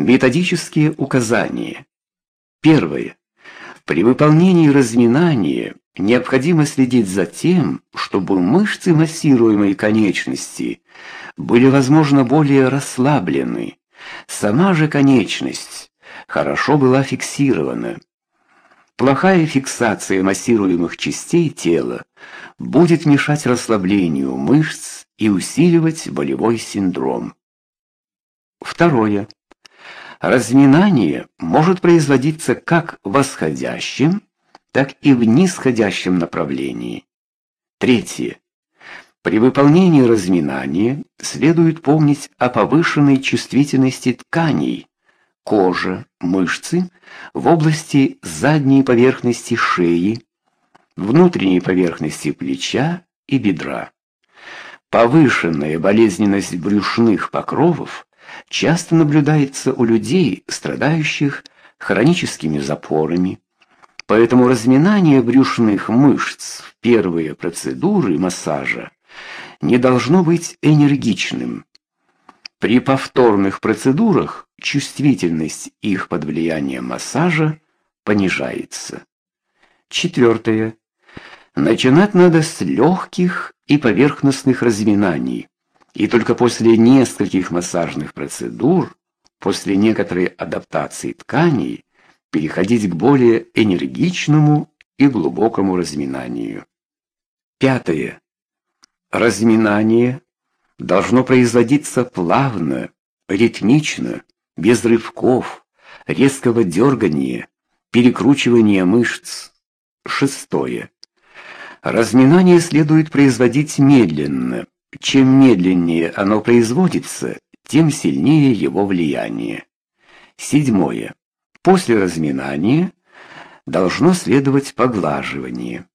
Методические указания. Первое. При выполнении разминания необходимо следить за тем, чтобы мышцы массируемой конечности были, возможно, более расслаблены. Сама же конечность хорошо была фиксирована. Плохая фиксация массируемых частей тела будет мешать расслаблению мышц и усиливать болевой синдром. Второе. Разминание может производиться как в восходящем, так и в нисходящем направлении. Третье. При выполнении разминания следует помнить о повышенной чувствительности тканей, кожи, мышцы в области задней поверхности шеи, внутренней поверхности плеча и бедра. Повышенная болезненность брюшных покровов часто наблюдается у людей, страдающих хроническими запорами. Поэтому разминание брюшных мышц в первые процедуры массажа не должно быть энергичным. При повторных процедурах чувствительность их под влиянием массажа понижается. Четвертое. Начинать надо с легких и поверхностных разминаний. И только после нескольких массажных процедур, после некоторой адаптации тканей, переходить к более энергичному и глубокому разминанию. Пятое. Разминание должно производиться плавно, ритмично, без рывков, резкого дергания, перекручивания мышц. Шестое. Разминание следует производить медленно. Чем медленнее оно производится, тем сильнее его влияние. Седьмое. После разминания должно следовать поглаживание.